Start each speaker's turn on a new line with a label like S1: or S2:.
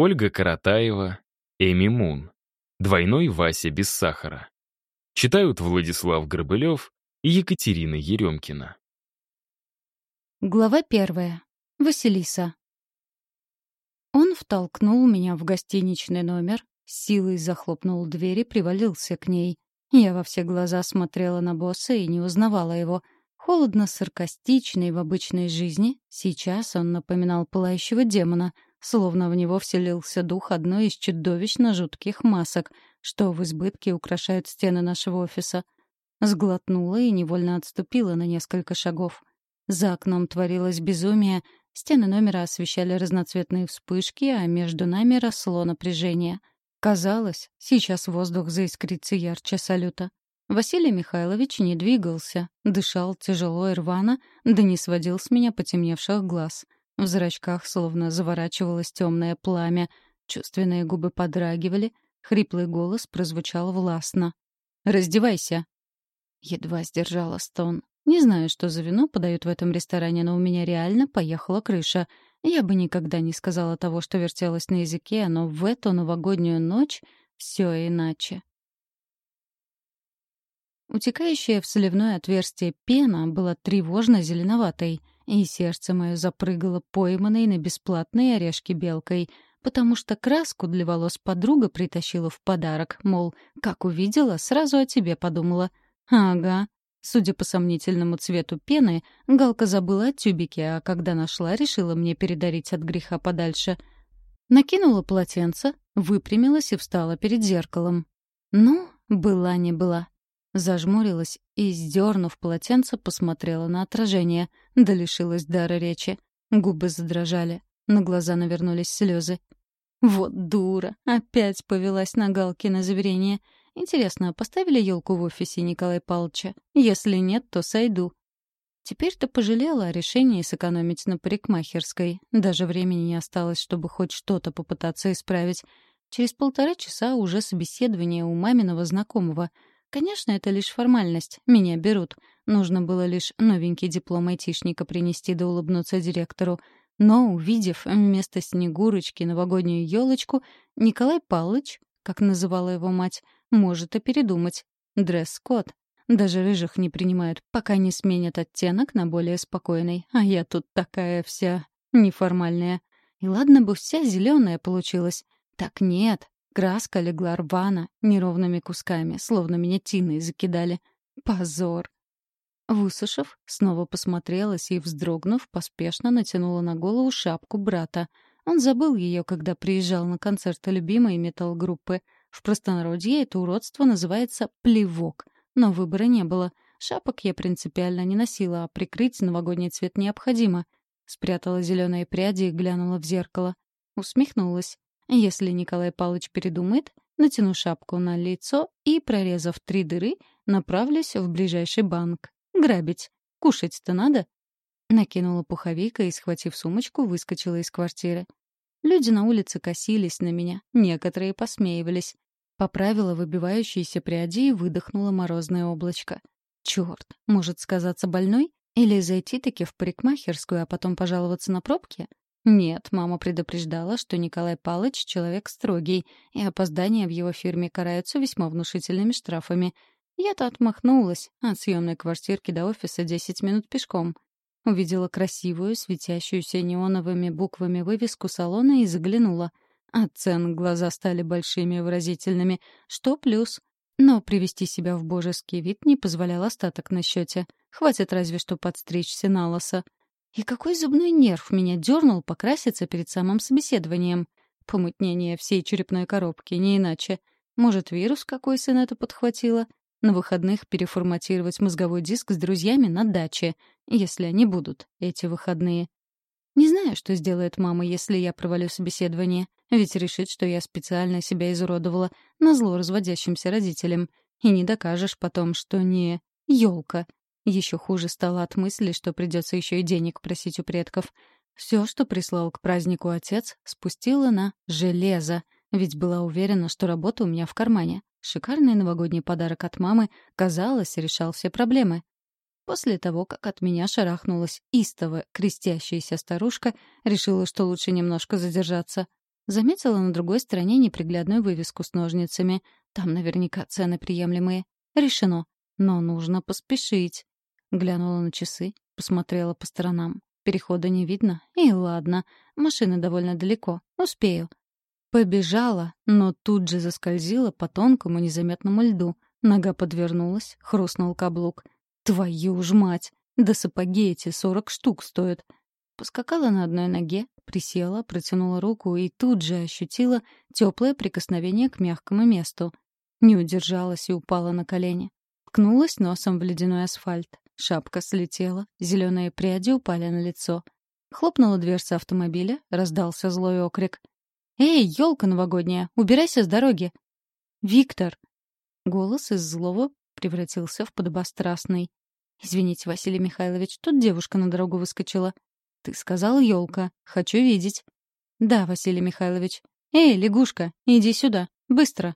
S1: Ольга Каратаева, Эми Мун. Двойной Вася без сахара. Читают Владислав Горбылев и Екатерина Еремкина.
S2: Глава первая. Василиса. Он втолкнул меня в гостиничный номер, силой захлопнул дверь и привалился к ней. Я во все глаза смотрела на босса и не узнавала его. Холодно-саркастичный в обычной жизни, сейчас он напоминал пылающего демона, словно в него вселился дух одной из чудовищно жутких масок, что в избытке украшают стены нашего офиса. Сглотнула и невольно отступила на несколько шагов. За окном творилось безумие, стены номера освещали разноцветные вспышки, а между нами росло напряжение. Казалось, сейчас воздух заискрится ярче салюта. Василий Михайлович не двигался, дышал тяжело и рвано, да не сводил с меня потемневших глаз. В зрачках словно заворачивалось темное пламя, чувственные губы подрагивали, хриплый голос прозвучал властно. «Раздевайся!» Едва сдержала стон. Не знаю, что за вино подают в этом ресторане, но у меня реально поехала крыша. Я бы никогда не сказала того, что вертелось на языке, но в эту новогоднюю ночь все иначе. Утекающая в соливное отверстие пена была тревожно зеленоватой, и сердце мое запрыгало пойманной на бесплатные орешки белкой, потому что краску для волос подруга притащила в подарок, мол, как увидела, сразу о тебе подумала. Ага, Судя по сомнительному цвету пены, Галка забыла о тюбике, а когда нашла, решила мне передарить от греха подальше. Накинула полотенце, выпрямилась и встала перед зеркалом. Ну, была не была. Зажмурилась и, сдернув полотенце, посмотрела на отражение, да лишилась дара речи. Губы задрожали, на глаза навернулись слезы. Вот дура, опять повелась на Галкино заверение — Интересно, поставили елку в офисе Николая Павловича? Если нет, то сойду. Теперь-то пожалела о решении сэкономить на парикмахерской. Даже времени не осталось, чтобы хоть что-то попытаться исправить. Через полтора часа уже собеседование у маминого знакомого. Конечно, это лишь формальность. Меня берут. Нужно было лишь новенький диплом айтишника принести да улыбнуться директору. Но, увидев вместо Снегурочки новогоднюю елочку, Николай Павлович, как называла его мать, может и передумать. Дресс-код. Даже рыжих не принимают, пока не сменят оттенок на более спокойный. А я тут такая вся неформальная. И ладно бы вся зеленая получилась. Так нет, краска легла рвано, неровными кусками, словно меня тиной закидали. Позор. Высушив, снова посмотрелась и, вздрогнув, поспешно натянула на голову шапку брата. Он забыл ее, когда приезжал на концерт любимой метал-группы — в простонародье это уродство называется плевок, но выбора не было. Шапок я принципиально не носила, а прикрыть новогодний цвет необходимо. Спрятала зеленые пряди и глянула в зеркало. Усмехнулась. Если Николай Павлович передумает, натяну шапку на лицо и, прорезав три дыры, направлюсь в ближайший банк. Грабить. Кушать-то надо. Накинула пуховик и, схватив сумочку, выскочила из квартиры. Люди на улице косились на меня, некоторые посмеивались. Поправила выбивающиеся пряди и выдохнула морозное облачко. Черт, может сказаться больной? Или зайти-таки в парикмахерскую, а потом пожаловаться на пробки? Нет, мама предупреждала, что Николай Палыч человек строгий, и опоздания в его фирме караются весьма внушительными штрафами. Я-то отмахнулась от съемной квартирки до офиса 10 минут пешком — Увидела красивую, светящуюся неоновыми буквами вывеску салона и заглянула. От цен глаза стали большими и выразительными, что плюс. Но привести себя в божеский вид не позволял остаток на счете. Хватит разве что подстричься на лосо. И какой зубной нерв меня дернул покраситься перед самым собеседованием? Помутнение всей черепной коробки, не иначе. Может, вирус какой сын это подхватила? На выходных переформатировать мозговой диск с друзьями на даче, если они будут, эти выходные. Не знаю, что сделает мама, если я провалю собеседование, ведь решит, что я специально себя изуродовала на зло разводящимся родителям. И не докажешь потом, что не елка. Еще хуже стало от мысли, что придется еще и денег просить у предков. Все, что прислал к празднику отец, спустила на железо, ведь была уверена, что работа у меня в кармане. Шикарный новогодний подарок от мамы, казалось, решал все проблемы. После того, как от меня шарахнулась истово крестящаяся старушка, решила, что лучше немножко задержаться. Заметила на другой стороне неприглядную вывеску с ножницами. Там наверняка цены приемлемые. Решено. Но нужно поспешить. Глянула на часы, посмотрела по сторонам. Перехода не видно. И ладно. Машина довольно далеко. Успею. Побежала, но тут же заскользила по тонкому незаметному льду. Нога подвернулась, хрустнул каблук. Твою ж мать! Да сапоги эти сорок штук стоят. Поскакала на одной ноге, присела, протянула руку и тут же ощутила теплое прикосновение к мягкому месту. Не удержалась и упала на колени. Ткнулась носом в ледяной асфальт. Шапка слетела, зеленые пряди упали на лицо. Хлопнула дверца автомобиля, раздался злой окрик. «Эй, елка новогодняя, убирайся с дороги!» «Виктор!» Голос из злого превратился в подобострастный. «Извините, Василий Михайлович, тут девушка на дорогу выскочила». «Ты сказал, елка, хочу видеть». «Да, Василий Михайлович». «Эй, лягушка, иди сюда, быстро!»